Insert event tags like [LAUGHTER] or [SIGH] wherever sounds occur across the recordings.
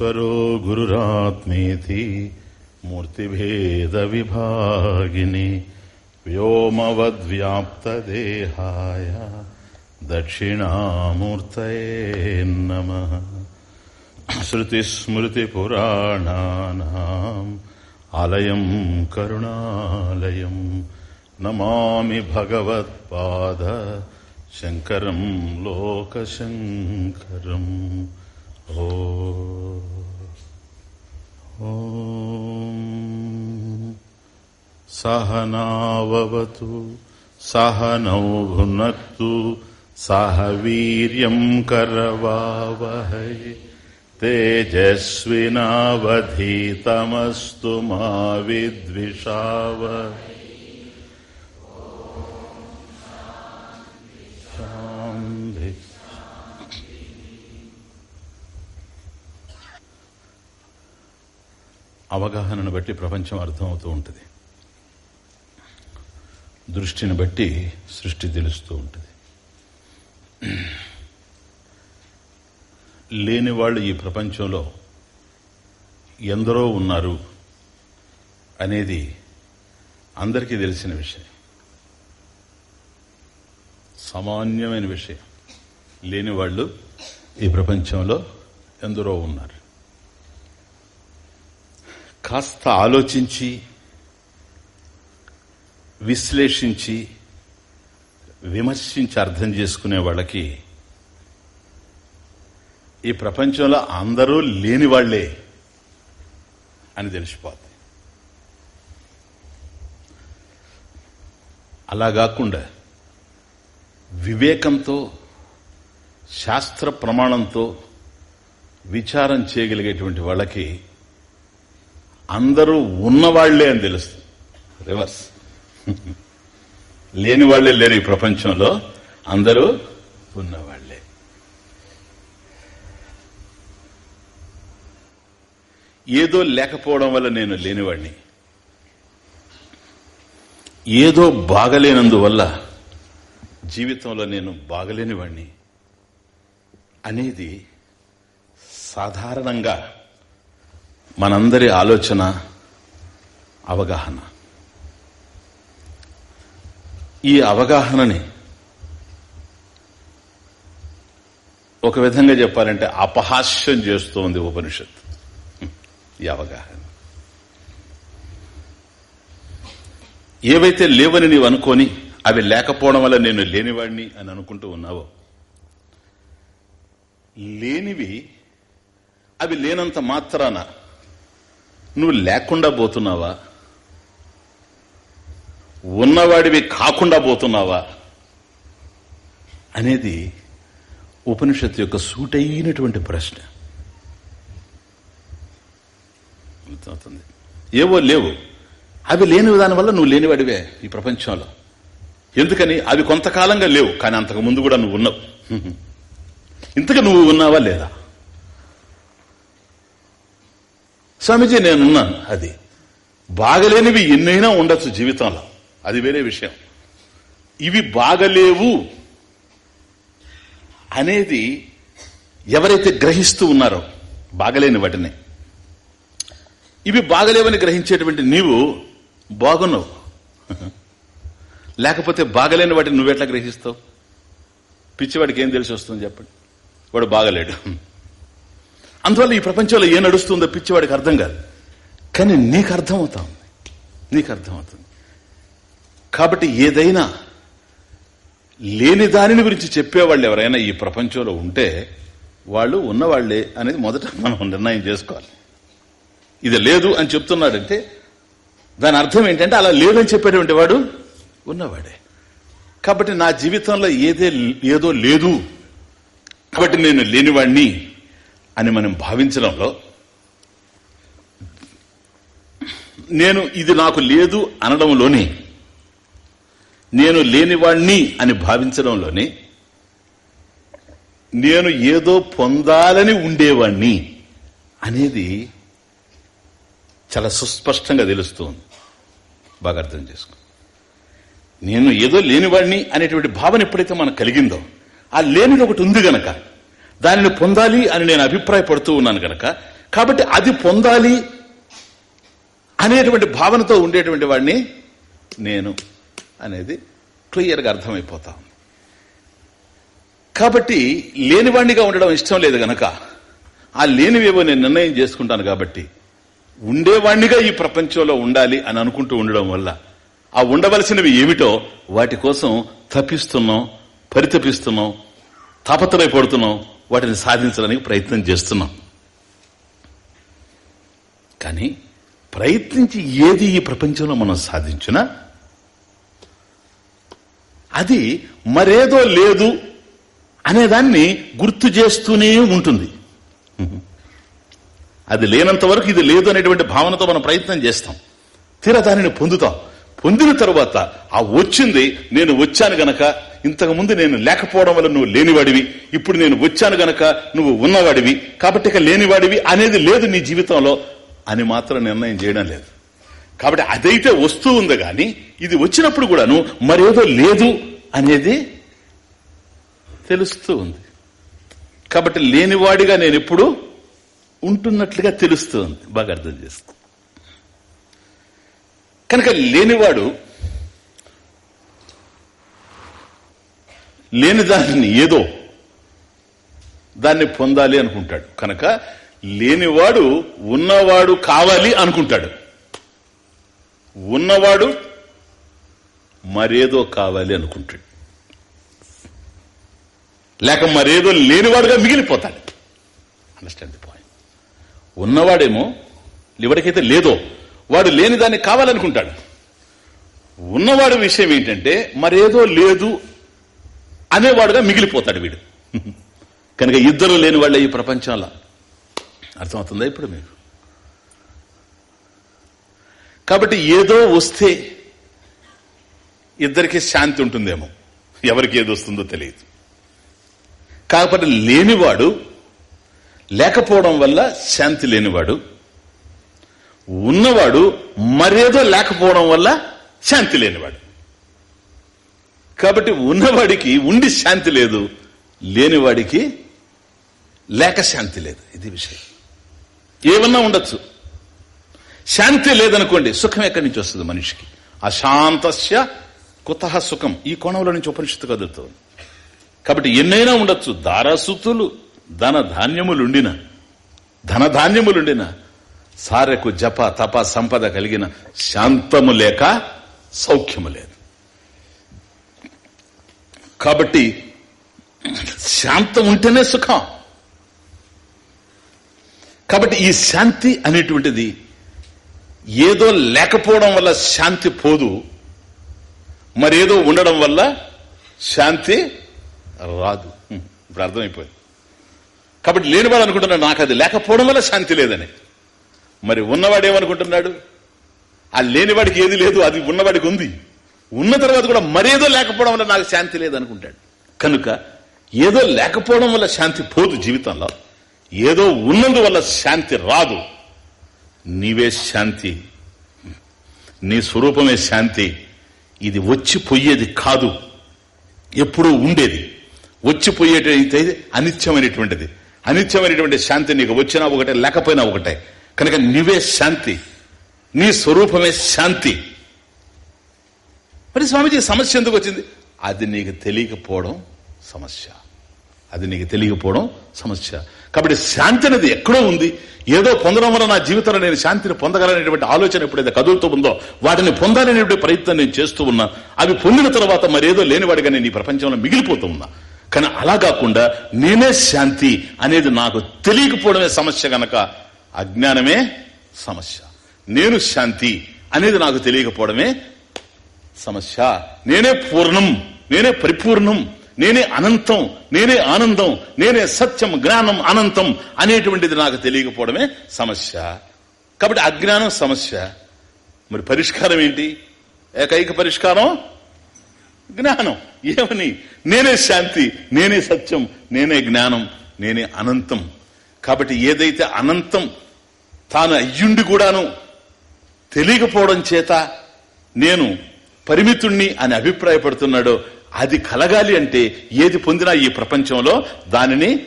ఈశ్వరో గురురాత్మేతి మూర్తిభేదవిభాగిని వ్యోమవద్వ్యాప్తదేహాయ దక్షిణామూర్తయే నమ. శృతిస్మృతిపురాణానాం ఆలయం కరుణాలయం నమామి భగవత్పాద శంకరం లోకశంకరం. ఓ సహనావతు సహనౌ భునక్తు సహ వీర్యం కరవావహై తేజస్వినావధీతమస్తు మా అవగాహనను బట్టి ప్రపంచం అర్థమవుతూ ఉంటుంది. దృష్టిని బట్టి సృష్టి తెలుస్తూ ఉంటుంది. లేని వాళ్ళు ఈ ప్రపంచంలో ఎందరో ఉన్నారు అనేది అందరికీ తెలిసిన విషయం. సామాన్యమైన విషయం. లేని వాళ్ళు ఈ ప్రపంచంలో ఎందరో ఉన్నారు. కాస్త ఆలోచించి విశ్లేషించి విమర్శించి అర్థం చేసుకునే వాళ్ళకి ఈ ప్రపంచంలో అందరూ లేని వాళ్ళే అని తెలిసిపోతుంది అలా కాకుండా వివేకంతో శాస్త్ర ప్రమాణంతో విచారం చేయగలిగేటువంటి వాళ్ళకి అందరూ ఉన్నవాళ్ళే అని తెలుస్తుంది. రివర్స్. లేని వాళ్ళే లేరు ఈ ప్రపంచంలో. అందరూ ఉన్నవాళ్ళే. ఏదో లేకపోవడం వల్ల నేను లేనివాడిని ఏదో బాగలేనందువల్ల జీవితంలో నేను బాగలేనివాణ్ణి. అనేది సాధారణంగా మనందరి ఆలోచన అవగాహన. ఈ అవగాహనని ఒక విధంగా చెప్పాలంటే అపహాస్యం చేస్తోంది ఉపనిషత్ ఈ అవగాహన. ఏవైతే లేవని నీవు అనుకొని అవి లేకపోవడం వల్ల నేను లేనివాడిని అని అనుకుంటూ ఉన్నావో లేనివి అవి లేనంత మాత్రాన నువ్వు లేకుండా పోతున్నావా? ఉన్నవాడివి కాకుండా పోతున్నావా? అనేది ఉపనిషత్తు యొక్క సూటైనటువంటి ప్రశ్న. అర్థమవుతుంది? ఏవో లేవు. అవి లేని దానివల్ల నువ్వు లేనివాడివే ఈ ప్రపంచంలో. ఎందుకని? అవి కొంతకాలంగా లేవు కానీ అంతకు ముందు కూడా నువ్వు ఉన్నావు. [LAUGHS] ఇంతకు నువ్వు ఉన్నావా లేదా? స్వామీజీ నేనున్నాను అది బాగలేనివి ఎన్నైనా ఉండొచ్చు జీవితంలో. అది వేరే విషయం. ఇవి బాగలేవు అనేది ఎవరైతే గ్రహిస్తూ ఉన్నారో బాగలేని వాటిని. ఇవి బాగలేవని గ్రహించేటువంటి నీవు బాగున్నావు. లేకపోతే బాగలేని వాటిని నువ్వెట్లా గ్రహిస్తావు? పిచ్చివాడికి ఏం తెలిసి వస్తుంది చెప్పండి. వాడు బాగలేడు. అందువల్ల ఈ ప్రపంచంలో ఏం నడుస్తుందో పిచ్చివాడికి అర్థం కాదు. కానీ నీకు అర్థమవుతా. ఉంది నీకు అర్థమవుతుంది. కాబట్టి ఏదైనా లేని దానిని గురించి చెప్పేవాళ్ళు ఎవరైనా ఈ ప్రపంచంలో ఉంటే వాళ్ళు ఉన్నవాళ్ళే అనేది మొదట మనం నిర్ణయం చేసుకోవాలి. ఇది లేదు అని చెప్తున్నాడంటే దాని అర్థం ఏంటంటే అలా లేదని చెప్పేటువంటి వాడు ఉన్నవాడే. కాబట్టి నా జీవితంలో ఏదే ఏదో లేదు. కాబట్టి నేను లేనివాణ్ణి. అని మనం భావించడంలో నేను ఇది నాకు లేదు అనడంలోనే నేను లేనివాణ్ణి అని భావించడంలోనే నేను ఏదో పొందాలని ఉండేవాణ్ణి అనేది చాలా సుస్పష్టంగా తెలుస్తుంది. బాగా అర్థం చేసుకో. నేను ఏదో లేనివాడిని అనేటువంటి భావన ఎప్పుడైతే మనకు కలిగిందో ఆ లేనిది ఒకటి ఉంది గనక దానిని పొందాలి అని నేను అభిప్రాయపడుతూ ఉన్నాను గనక కాబట్టి అది పొందాలి అనేటువంటి భావనతో ఉండేటువంటి వాడిని నేను అనేది క్లియర్గా అర్థమైపోతా ఉంది. కాబట్టి లేనివాణ్ణిగా ఉండడం ఇష్టం లేదు గనక ఆ లేనివేవో నేను నిర్ణయం చేసుకుంటాను కాబట్టి ఉండేవాణ్ణిగా ఈ ప్రపంచంలో ఉండాలి అని అనుకుంటూ ఉండడం వల్ల ఆ ఉండవలసినవి ఏమిటో వాటి కోసం తప్పిస్తున్నాం పరితపిస్తున్నాం తాపత్రయపడుతున్నాం వాటిని సాధించడానికి ప్రయత్నం చేస్తున్నాం. కానీ ప్రయత్నించి ఏది ఈ ప్రపంచంలో మనం సాధించినా అది మరేదో లేదు అనేదాన్ని గుర్తు చేస్తూనే ఉంటుంది. అది లేనంత వరకు ఇది లేదు అనేటువంటి భావనతో మనం ప్రయత్నం చేస్తాం. తీర దానిని పొందుతాం. పొందిన తర్వాత ఆ వచ్చింది నేను వచ్చాను గనక ఇంతకుముందు నేను లేకపోవడం వల్ల నువ్వు లేనివాడివి. ఇప్పుడు నేను వచ్చాను గనక నువ్వు ఉన్నవాడివి. కాబట్టి ఇక లేనివాడివి అనేది లేదు నీ జీవితంలో అని మాత్రం నిర్ణయం చేయడం లేదు. కాబట్టి అదైతే వస్తూ ఉంది గాని ఇది వచ్చినప్పుడు కూడాను మరేదో లేదు అనేది తెలుస్తూ ఉంది. కాబట్టి లేనివాడిగా నేను ఎప్పుడు ఉంటున్నట్లుగా తెలుస్తూ ఉంది. బాగా అర్థం చేసుకో. కనుక లేనివాడు లేని దానిని ఏదో దాన్ని పొందాలి అనుకుంటాడు. కనుక లేనివాడు ఉన్నవాడు కావాలి అనుకుంటాడు. ఉన్నవాడు మరేదో కావాలి అనుకుంటాడు. లేక మరేదో లేనివాడుగా మిగిలిపోతాడు. అండర్స్టాండ్ ది పాయింట్ ఉన్నవాడేమో ఎవరికైతే లేదో వాడు లేని దాన్ని కావాలనుకుంటాడు. ఉన్నవాడు విషయం ఏంటంటే మరేదో లేదు అనేవాడుగా మిగిలిపోతాడు వీడు. కనుక ఇద్దరు లేని వాళ్ళే ఈ ప్రపంచంలో. అర్థమవుతుందా ఇప్పుడు మీకు? కాబట్టి ఏదో వస్తే ఇద్దరికి శాంతి ఉంటుందేమో. ఎవరికి ఏది వస్తుందో తెలియదు. కాకపోతే లేనివాడు లేకపోవడం వల్ల శాంతి లేనివాడు ఉన్నవాడు మరేదో లేకపోవడం వల్ల శాంతి లేనివాడు. కాబట్టి ఉన్నవాడికి ఉండి శాంతి లేదు లేనివాడికి లేక శాంతి లేదు. ఇది విషయం. ఏమన్నా ఉండొచ్చు. శాంతి లేదనుకోండి సుఖం ఎక్కడి నుంచి వస్తుంది మనిషికి? అశాంతస్య కుత సుఖం. ఈ కోణంలో నుంచి ఉపనిషత్తు కదులుతుంది కాబట్టి ఎన్నైనా ఉండొచ్చు. దారసుతులు ధన ధాన్యములుండిన ధన ధాన్యములుండిన సారెకు జప తప సంపద కలిగిన శాంతము లేక సౌఖ్యము లేదు. కాబట్టి శాంతం ఉంటేనే సుఖం. కాబట్టి ఈ శాంతి అనేటువంటిది ఏదో లేకపోవడం వల్ల శాంతి పోదు మరేదో ఉండడం వల్ల శాంతి రాదు. ఇప్పుడు అర్థమైపోయింది. కాబట్టి లేనివాడు అనుకుంటున్నాడు నాకు అది లేకపోవడం వల్ల శాంతి లేదని. మరి ఉన్నవాడు ఏమనుకుంటున్నాడు ఆ లేనివాడికి ఏది లేదు అది ఉన్నవాడికి ఉంది. ఉన్న తర్వాత కూడా మరేదో లేకపోవడం వల్ల నాకు శాంతి లేదనుకుంటాడు. కనుక ఏదో లేకపోవడం వల్ల శాంతి పోదు జీవితంలో. ఏదో ఉన్నందువల్ల శాంతి రాదు. నీవే శాంతి. నీ స్వరూపమే శాంతి. ఇది వచ్చి పోయేది కాదు. ఎప్పుడూ ఉండేది. వచ్చిపోయేటైతే అనిత్యమైనటువంటిది. అనిత్యమైనటువంటి శాంతి నీకు వచ్చినా ఒకటే లేకపోయినా ఒకటే. కనుక నీవే శాంతి. నీ స్వరూపమే శాంతి. మరి స్వామిజీ సమస్య ఎందుకు వచ్చింది? అది నీకు తెలియకపోవడం సమస్య. అది నీకు తెలియకపోవడం సమస్య. కాబట్టి శాంతి అనేది ఎక్కడో ఉంది. ఏదో పొందడం వల్ల నా జీవితంలో నేను శాంతిని పొందగలనేటువంటి ఆలోచన ఎప్పుడైతే కదులుతూ ఉందో వాటిని పొందాలనేటువంటి ప్రయత్నం నేను చేస్తూ ఉన్నా అవి పొందిన తర్వాత మరేదో లేనివాడిగా నేను ఈ ప్రపంచంలో మిగిలిపోతూ ఉన్నా. కానీ అలా కాకుండా నేనే శాంతి అనేది నాకు తెలియకపోవడమే సమస్య గనక అజ్ఞానమే సమస్య. నేను శాంతి అనేది నాకు తెలియకపోవడమే సమస్య. నేనే పూర్ణం నేనే పరిపూర్ణం నేనే అనంతం నేనే ఆనందం నేనే సత్యం జ్ఞానం అనంతం అనేటువంటిది నాకు తెలియకపోవడమే సమస్య. కాబట్టి అజ్ఞానం సమస్య. మరి పరిష్కారం ఏంటి? ఏకైక పరిష్కారం? జ్ఞానం. ఏమని? నేనే శాంతి నేనే సత్యం నేనే జ్ఞానం నేనే అనంతం. కాబట్టి ఏదైతే అనంతం తాను అయ్యుండి కూడాను తెలియకపోవడం చేత నేను పరిమితుణ్ణి అని అభిప్రాయపడుతున్నాడో అది కలగాలి అంటే ఏది పొందినా ఈ ప్రపంచంలో దానిని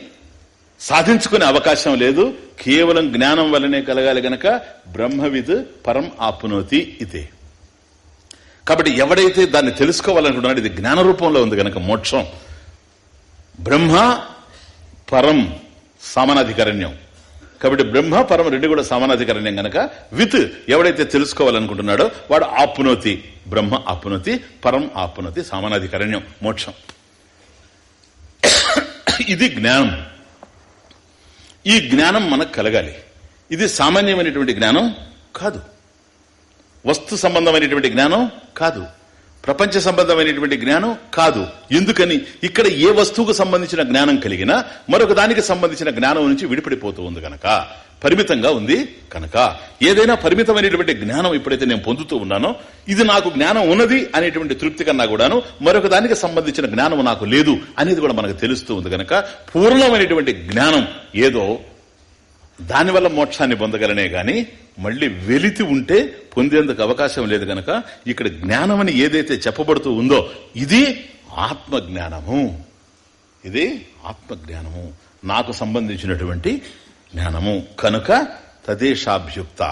సాధించుకునే అవకాశం లేదు. కేవలం జ్ఞానం వల్లనే కలగాలి గనక బ్రహ్మవిద్ పరం ఆపునోతి ఇదే కాబట్టి ఎవడైతే దాన్ని తెలుసుకోవాలనుకుంటున్నాడు ఇది జ్ఞాన రూపంలో ఉంది గనక మోక్షం. బ్రహ్మ పరం సమానాధికరణ్యం. కాబట్టి బ్రహ్మ పరం రెండు కూడా సమానాధికరణ్యం గనక విత్ ఎవడైతే తెలుసుకోవాలనుకుంటున్నాడో వాడు ఆపునోతి. బ్రహ్మ ఆపునోతి పరం ఆపునతి సామానాధికరణ్యం మోక్షం. ఇది జ్ఞానం. ఈ జ్ఞానం మనకు కలగాలి. ఇది సామాన్యమైనటువంటి జ్ఞానం కాదు. వస్తు సంబంధమైనటువంటి జ్ఞానం కాదు. ప్రపంచ సంబంధమైనటువంటి జ్ఞానం కాదు. ఎందుకని? ఇక్కడ ఏ వస్తువుకు సంబంధించిన జ్ఞానం కలిగినా మరొక దానికి సంబంధించిన జ్ఞానం నుంచి విడిపడిపోతూ ఉంది కనుక పరిమితంగా ఉంది. కనుక ఏదైనా పరిమితమైనటువంటి జ్ఞానం ఎప్పుడైతే నేను పొందుతూ ఉన్నానో ఇది నాకు జ్ఞానం ఉన్నది అనేటువంటి తృప్తి కన్నా కూడాను మరొక దానికి సంబంధించిన జ్ఞానం నాకు లేదు అనేది కూడా మనకు తెలుస్తూ ఉంది కనుక పూర్ణమైనటువంటి జ్ఞానం ఏదో దానివల్ల మోక్షాన్ని పొందగలనే గాని మళ్ళీ వెలితి ఉంటే పొందేందుకు అవకాశం లేదు గనక ఇక్కడ జ్ఞానం అని ఏదైతే చెప్పబడుతూ ఉందో ఇది ఆత్మ జ్ఞానము ఇది ఆత్మ జ్ఞానము నాకు సంబంధించినటువంటి జ్ఞానము. కనుక తదేశాభ్యుక్త.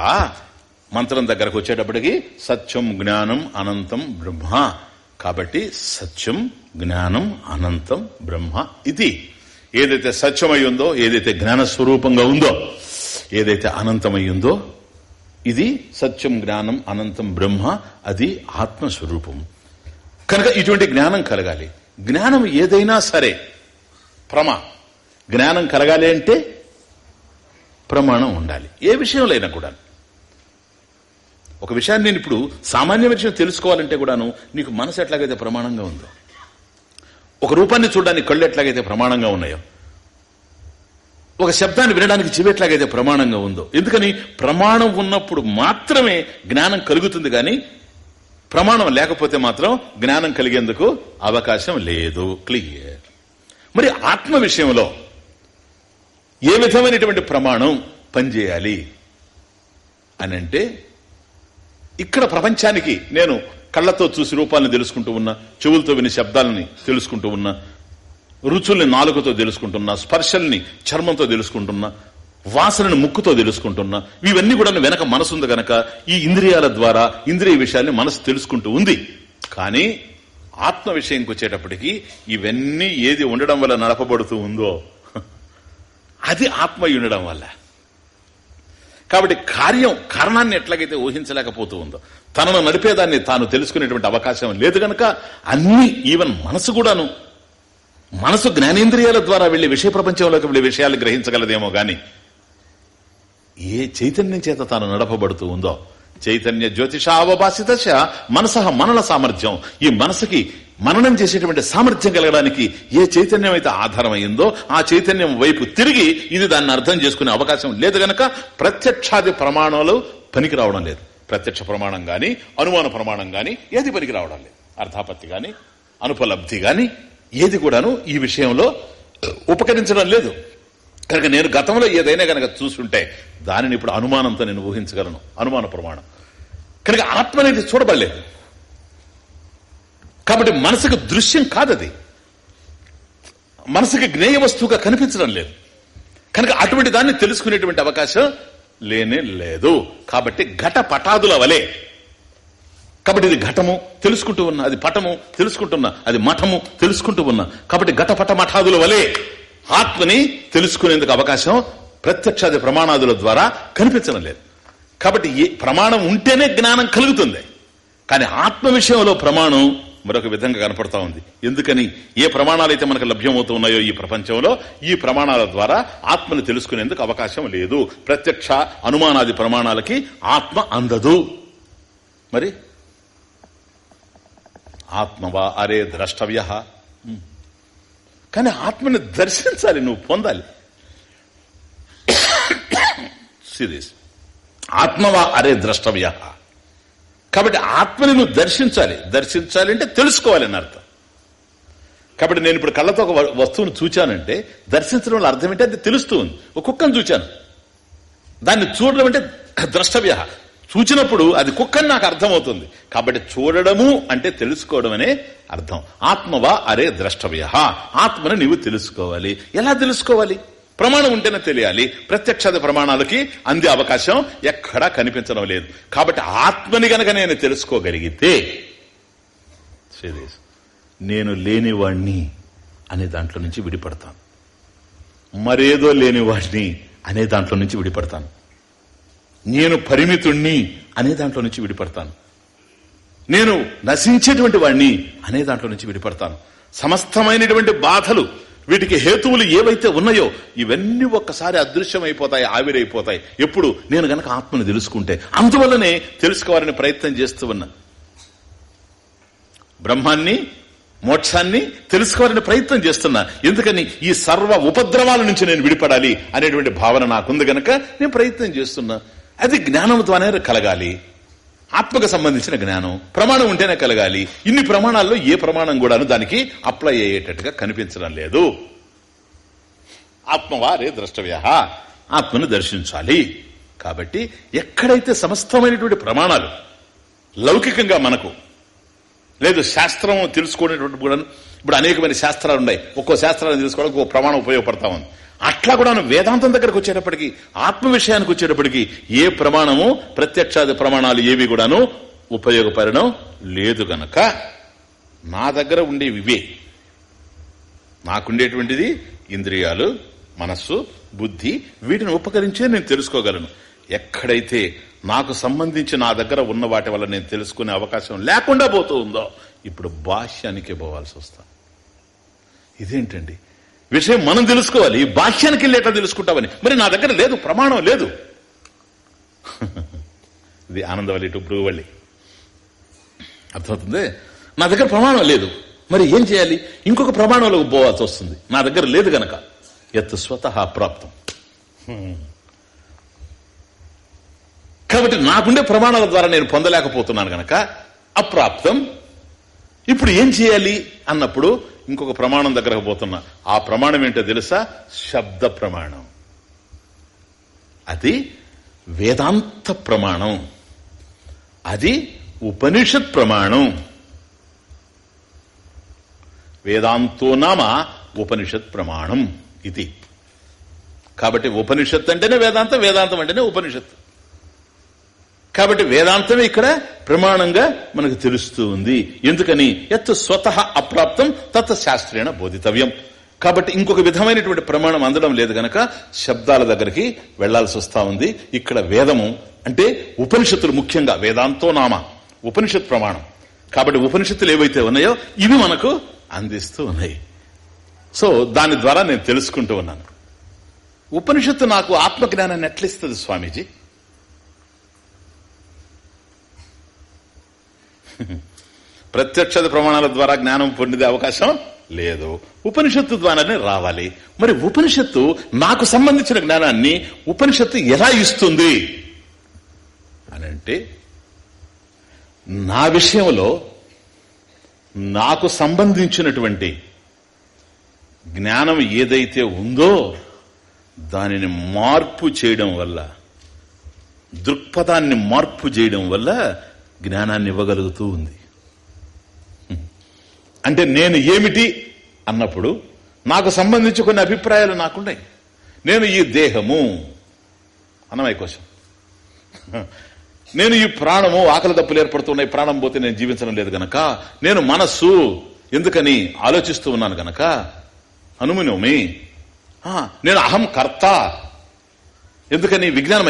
మంత్రం దగ్గరకు వచ్చేటప్పటికి సత్యం జ్ఞానం అనంతం బ్రహ్మ. కాబట్టి సత్యం జ్ఞానం అనంతం బ్రహ్మ ఇది. ఏదైతే సత్యమై ఉందో ఏదైతే జ్ఞాన స్వరూపంగా ఉందో ఏదైతే అనంతమై ఉందో ఇది సత్యం జ్ఞానం అనంతం బ్రహ్మ అది ఆత్మస్వరూపం. కనుక ఇటువంటి జ్ఞానం కలగాలి. జ్ఞానం ఏదైనా సరే ప్రమా జ్ఞానం కలగాలి అంటే ప్రమాణం ఉండాలి. ఏ విషయంలో అయినా కూడా ఒక విషయాన్ని నేను ఇప్పుడు సామాన్య విషయం తెలుసుకోవాలంటే కూడాను నీకు మనసు ఎట్లాగైతే ప్రమాణంగా ఉందో ఒక రూపాన్ని చూడడానికి కళ్ళు ఎట్లాగైతే ప్రమాణంగా ఉన్నాయో ఒక శబ్దాన్ని వినడానికి చెవి ఎట్లాగైతే ప్రమాణంగా ఉందో ఎందుకని ప్రమాణం ఉన్నప్పుడు మాత్రమే జ్ఞానం కలుగుతుంది కానీ ప్రమాణం లేకపోతే మాత్రం జ్ఞానం కలిగేందుకు అవకాశం లేదు. క్లియర్. మరి ఆత్మ విషయంలో ఏ విధమైనటువంటి ప్రమాణం పనిచేయాలి అని అంటే ఇక్కడ ప్రపంచానికి నేను కళ్ళతో చూసి రూపాలను తెలుసుకుంటూ ఉన్నా చెవులతో విని శబ్దాలని తెలుసుకుంటూ ఉన్నా రుచుల్ని నాలుగుతో తెలుసుకుంటున్నా స్పర్శల్ని చర్మంతో తెలుసుకుంటున్నా వాసనని ముక్కుతో తెలుసుకుంటున్నా ఇవన్నీ కూడా వెనక మనసు ఉంది గనక ఈ ఇంద్రియాల ద్వారా ఇంద్రియ విషయాల్ని మనసు తెలుసుకుంటూ ఉంది. కానీ ఆత్మ విషయంకి వచ్చేటప్పటికీ ఇవన్నీ ఏది ఉండడం వల్ల నడపబడుతూ ఉందో అది ఆత్మ ఉండడం వల్ల. కాబట్టి కార్యం కారణాన్ని ఎట్లాగైతే ఊహించలేకపోతూ ఉందో తనను నడిపేదాన్ని తాను తెలుసుకునేటువంటి అవకాశం లేదు గనక అన్ని ఈవెన్ మనసు కూడాను మనసు జ్ఞానేంద్రియాల ద్వారా వెళ్ళి విషయ ప్రపంచంలోకి వెళ్ళి విషయాలు గ్రహించగలదేమో గాని ఏ చైతన్యం చేత తాను నడపబడుతూ ఉందో చైతన్య జ్యోతిషావభాసిత మనస మనల సామర్థ్యం. ఈ మనసుకి మననం చేసేటువంటి సామర్థ్యం కలగడానికి ఏ చైతన్యం అయితే ఆధారమైందో ఆ చైతన్యం వైపు తిరిగి ఇది దాన్ని అర్థం చేసుకునే అవకాశం లేదు గనక ప్రత్యక్షాది ప్రమాణాలు పనికి రావడం లేదు. ప్రత్యక్ష ప్రమాణం గాని అనుమాన ప్రమాణం గాని ఏది పనికి రావడం లేదు. అర్థాపత్తి గాని అనుపలబ్ధి గాని ఏది కూడాను ఈ విషయంలో ఉపకరించడం లేదు. కనుక నేను గతంలో ఏదైనా కనుక చూస్తుంటే దానిని ఇప్పుడు అనుమానంతో నేను ఊహించగలను. అనుమాన ప్రమాణం. కనుక ఆత్మ అనేది చూడబడలేదు. కాబట్టి మనసుకు దృశ్యం కాదది. మనసుకి జ్ఞేయ వస్తువుగా కనిపించడం లేదు. కనుక అటువంటి దాన్ని తెలుసుకునేటువంటి అవకాశం లేనే లేదు. కాబట్టి ఘట పటాదుల వలె. కాబట్టి ఇది ఘటము తెలుసుకుంటూ ఉన్నా అది పటము తెలుసుకుంటున్నా అది మఠము తెలుసుకుంటూ ఉన్నా. కాబట్టి ఘట పట మఠాదుల వలె ఆత్మని తెలుసుకునేందుకు అవకాశం ప్రత్యక్షాది ప్రమాణాదుల ద్వారా కనిపించడం లేదు. కాబట్టి ప్రమాణం ఉంటేనే జ్ఞానం కలుగుతుంది. కానీ ఆత్మ విషయంలో ప్రమాణం మరొక విధంగా కనపడతా ఉంది. ఎందుకని? ఏ ప్రమాణాలు అయితే మనకు లభ్యమవుతూ ఉన్నాయో ఈ ప్రపంచంలో ఈ ప్రమాణాల ద్వారా ఆత్మను తెలుసుకునేందుకు అవకాశం లేదు. ప్రత్యక్ష అనుమానాది ప్రమాణాలకి ఆత్మ అందదు. మరి? ఆత్మవా అరే ద్రష్టవ్య. కానీ ఆత్మని దర్శించాలి నువ్వు పొందాలి. [COUGHS] సీరియస్ ఆత్మవా అరే ద్రష్టవ్య. కాబట్టి ఆత్మని నువ్వు దర్శించాలి. దర్శించాలి అంటే తెలుసుకోవాలి అని అర్థం. కాబట్టి నేను ఇప్పుడు కళ్ళతో ఒక వ- వస్తువును చూచానంటే దర్శించడం వల్ల అర్థం ఏంటి? అది తెలుస్తూ ఉంది. ఒక కుక్కను చూచాను. దాన్ని చూడడం అంటే ద్రష్టవ్య చూచినప్పుడు అది కుక్కని నాకు అర్థమవుతుంది. కాబట్టి చూడడము అంటే తెలుసుకోవడం అనే అర్థం. ఆత్మవా అరే ద్రష్టవ్య ఆత్మను నీవు తెలుసుకోవాలి. ఎలా తెలుసుకోవాలి? ప్రమాణం ఉంటేనే తెలియాలి. ప్రత్యక్షత ప్రమాణాలకి అందే అవకాశం ఎక్కడా కనిపించడం లేదు. కాబట్టి ఆత్మని గనక నేను తెలుసుకోగలిగితే నేను లేనివాణ్ణి అనే దాంట్లో నుంచి విడిపడతాను. మరేదో లేనివాడిని అనే దాంట్లో నుంచి విడిపడతాను. నేను పరిమితుణ్ణి అనే దాంట్లో నుంచి విడిపడతాను. నేను నశించేటువంటి వాణ్ణి అనే దాంట్లో నుంచి విడిపడతాను. సమస్తమైనటువంటి బాధలు వీటికి హేతువులు ఏవైతే ఉన్నాయో ఇవన్నీ ఒక్కసారి అదృశ్యమైపోతాయి ఆవిరైపోతాయి. ఎప్పుడు? నేను గనక ఆత్మను తెలుసుకుంటే. అందువల్లనే తెలుసుకోవాలని ప్రయత్నం చేస్తూ ఉన్నా. బ్రహ్మాన్ని మోక్షాన్ని తెలుసుకోవాలని ప్రయత్నం చేస్తున్నా. ఎందుకని? ఈ సర్వ ఉపద్రవాల నుంచి నేను విడిపడాలి అనేటువంటి భావన నాకుంది గనక నేను ప్రయత్నం చేస్తున్నా. అది జ్ఞానం ద్వారానే కలగాలి. ఆత్మకు సంబంధించిన జ్ఞానం. ప్రమాణం ఉంటేనే కలగాలి. ఇన్ని ప్రమాణాల్లో ఏ ప్రమాణం కూడాను దానికి అప్లై అయ్యేటట్టుగా కనిపించడం లేదు. ఆత్మవారే ద్రష్టవ్య? ఆత్మను దర్శించాలి. కాబట్టి ఎక్కడైతే సమస్తమైనటువంటి ప్రమాణాలు లౌకికంగా మనకు లేదు శాస్త్రం తెలుసుకునేటువంటి కూడా ఇప్పుడు అనేకమైన శాస్త్రాలు ఉన్నాయి ఒక్కో శాస్త్రాన్ని తెలుసుకోవడానికి ఒక ప్రమాణం ఉపయోగపడతా ఉంది. అట్లా కూడా వేదాంతం దగ్గరకు వచ్చేటప్పటికి ఆత్మ విషయానికి వచ్చేటప్పటికి ఏ ప్రమాణము ప్రత్యక్షాది ప్రమాణాలు ఏవి కూడాను ఉపయోగపడడం లేదు గనక నా దగ్గర ఉండేవి ఇవే. నాకుండేటువంటిది ఇంద్రియాలు మనస్సు బుద్ధి వీటిని ఉపకరించే నేను తెలుసుకోగలను. ఎక్కడైతే నాకు సంబంధించి నా దగ్గర ఉన్న వాటి వల్ల నేను తెలుసుకునే అవకాశం లేకుండా పోతూ ఉందో ఇప్పుడు భాష్యానికే పోవాల్సి వస్తా ఇదేంటండి? విషయం మనం తెలుసుకోవాలి ఈ భాష్యానికి వెళ్ళి ఎట్లా తెలుసుకుంటామని. మరి నా దగ్గర లేదు ప్రమాణం లేదు. ఇది ఆనందవల్లి టు భృగువల్లి అర్థమవుతుంది? నా దగ్గర ప్రమాణం లేదు. మరి ఏం చేయాలి? ఇంకొక ప్రమాణంలోకి పోవాల్సి వస్తుంది. నా దగ్గర లేదు గనక. ఎత్ స్వతహ ప్రాప్తం. కాబట్టి నాకుండే ప్రమాణాల ద్వారా నేను పొందలేకపోతున్నాను గనక అప్రాప్తం. ఇప్పుడు ఏం చేయాలి? అన్నప్పుడు ఇంకొక ప్రమాణం దగ్గరకు పోతున్నా. ఆ ప్రమాణం ఏంటో తెలుసా? శబ్ద ప్రమాణం. అది వేదాంత ప్రమాణం. అది ఉపనిషత్ ప్రమాణం. వేదాంతో నామ ఉపనిషత్ ప్రమాణం ఇది. కాబట్టి ఉపనిషత్ అంటేనే వేదాంతం వేదాంతం అంటేనే ఉపనిషత్ కాబట్టి వేదాంతమే ఇక్కడ ప్రమాణంగా మనకు తెలుస్తూ ఉంది. ఎందుకని? ఎత్ స్వతః అప్రాప్తం తత్ శాస్త్రేణ బోధితవ్యం. కాబట్టి ఇంకొక విధమైనటువంటి ప్రమాణం అందడం లేదు గనక శబ్దాల దగ్గరికి వెళ్ళాల్సి వస్తా ఉంది. ఇక్కడ వేదము అంటే ఉపనిషత్తులు ముఖ్యంగా వేదాంతో నామ ఉపనిషత్ ప్రమాణం. కాబట్టి ఉపనిషత్తులు ఏవైతే ఉన్నాయో ఇవి మనకు అందిస్తూ ఉన్నాయి. సో దాని ద్వారా నేను తెలుసుకుంటూ ఉన్నాను. ఉపనిషత్తు నాకు ఆత్మజ్ఞానాన్ని ఎట్లిస్తుంది స్వామీజీ? [LAUGHS] ప్రత్యక్ష ప్రమాణాల ద్వారా జ్ఞానం పొందే అవకాశం లేదు. ఉపనిషత్తు ద్వారానే రావాలి. మరి ఉపనిషత్తు నాకు సంబంధించిన జ్ఞానాన్ని ఉపనిషత్తు ఎలా ఇస్తుంది? అని అంటే నా విషయంలో నాకు సంబంధించినటువంటి జ్ఞానం ఏదైతే ఉందో దానిని మార్పు చేయడం వల్ల దృక్పథాన్ని మార్పు చేయడం వల్ల జ్ఞానాన్ని ఇవ్వగలుగుతూ ఉంది. అంటే నేను ఏమిటి అన్నప్పుడు నాకు సంబంధించి కొన్ని అభిప్రాయాలు నాకున్నాయి నేను ఈ దేహము అన్నమయ్య కోసం [LAUGHS] నేను ఈ ప్రాణము ఆకలి దప్పులు ఏర్పడుతున్నాయి ప్రాణం పోతే నేను జీవించడం లేదు గనక నేను మనస్సు ఎందుకని ఆలోచిస్తూ ఉన్నాను గనక హనుమనోమి నేను అహం కర్త ఎందుకని విజ్ఞానం